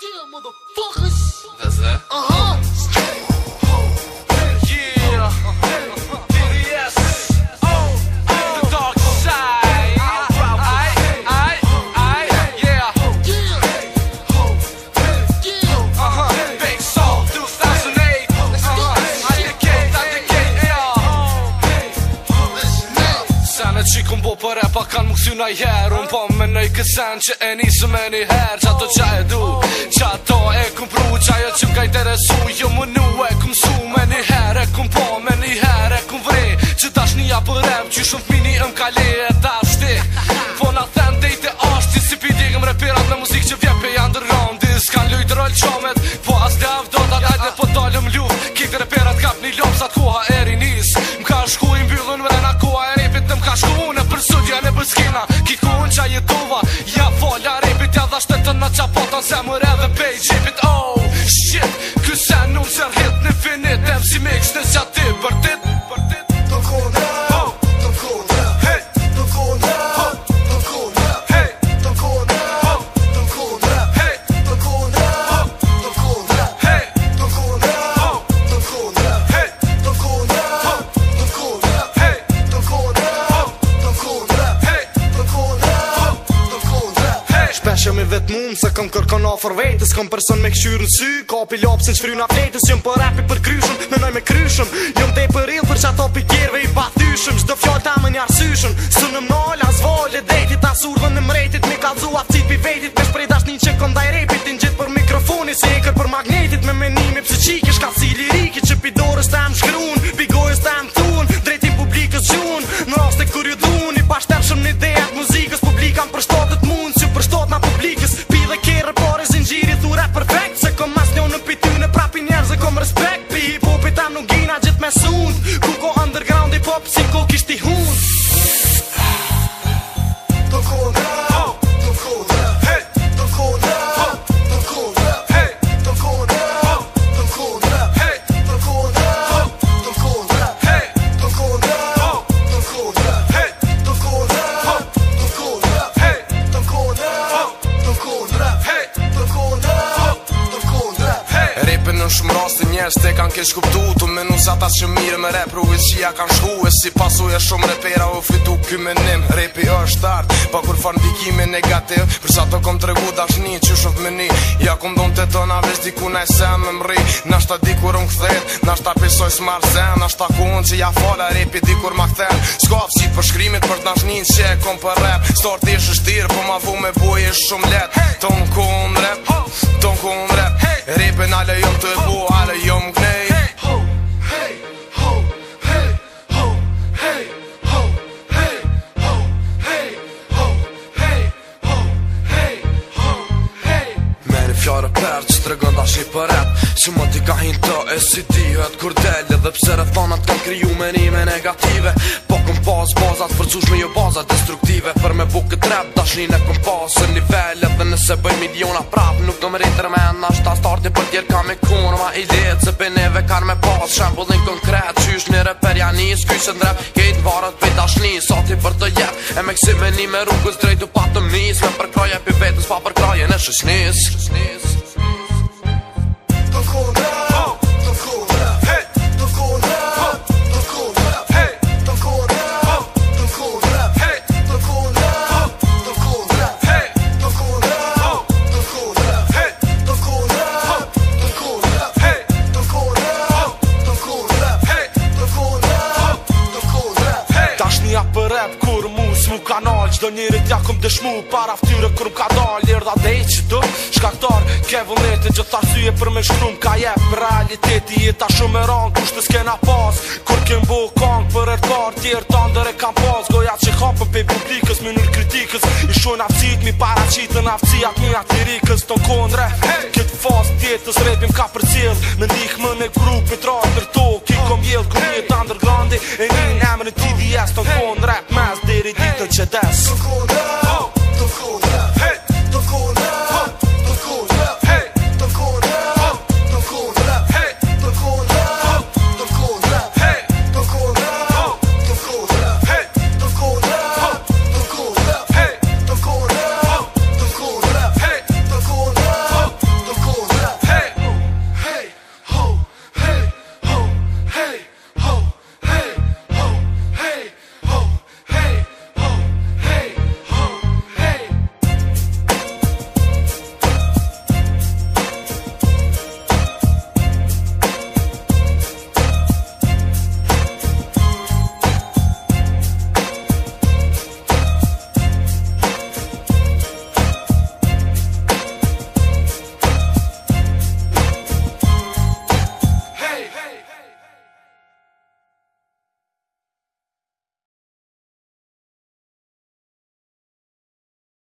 Damn, motherfuckers. That's that. Uh huh. kum bo për e pa kan më kësiu na i her Unë po me nëj kësen që e nisë me një herë Qa të qa e du, qa to e kum pru Qa jo që ka i të resu, jo më nu me vetë mum Se këm kërkon afër vetës Këm person me këshyrë sy Kapi lopë si në na fletës Jëm për rapi për kryshëm Në noj me kryshëm Jëm te për rilë për qatë opi kjerve i pathyshëm Shdo fjallë ta më një arsyshëm Së në mëllë as volë deti ta surdhën në mretit Mi kalzu Who's në shumë raste njerëz te kanë keq kuptu tu menu sa ta që mirë me rap ja kanë shku e si pasu e shumë repera u fitu ky menim Repi është art pa kur fan dikime negativ për sa të kom tregu dashni që shumë me ni ja kom don të tona vesh diku na e se më mri na shta di kur unë këthet na shta pisoj smar na shta ku që ja fala rapi di kur ma këthen skop si për shkrimit për dashni që e kom për rap stort ti është shtirë po ma vu me buje shumë let ton ku ton rap Ale jom të bu, ale jom gnej Hey, ho, hey, ho, hey, ho, hey, ho, hey, ho, hey, ho, hey, ho, hey, ho, hey, ho, hey, ho, hey, ho, hey, ho, hey, ho, hey, ho, hey, ho, hey, ho, hey, ho, hey, ho, Ta përcush me jo baza destruktive Për me bu këtë rap Dashni në kompas Në nivellet Dhe nëse bëj miliona prap Nuk do më me rëmen Nash ta starti për tjerë kam e kur Ma i ditë se për neve kar me pas Shem konkret Qysh një reper janis Kuj se ndrep Kejt varat për ta shni Sa për të jet E me kësive një me rungës Drejtu patëm nis Me përkraje për vetës Pa përkraje në shësnis Shësnis rap kur mu s'mu kanal Qdo njërit ja këm dëshmu para ftyre kër m'ka dal Lirë dha dhej që du shkaktar ke vullnete Gjitha syje për me shkru Ka jep Realiteti i ta shumë e rang kushtë s'kena pas Kur kem bo kong për e t'par tjerë të ndër e kam pas Goja që hapën pe publikës me nërë kritikës shon aftësit mi paraqitën në aftësijat mi atirikës Ton kondre këtë fas tjetës repim ka për cilë Me ndihme me grupit për jetë underground E një në could you dance?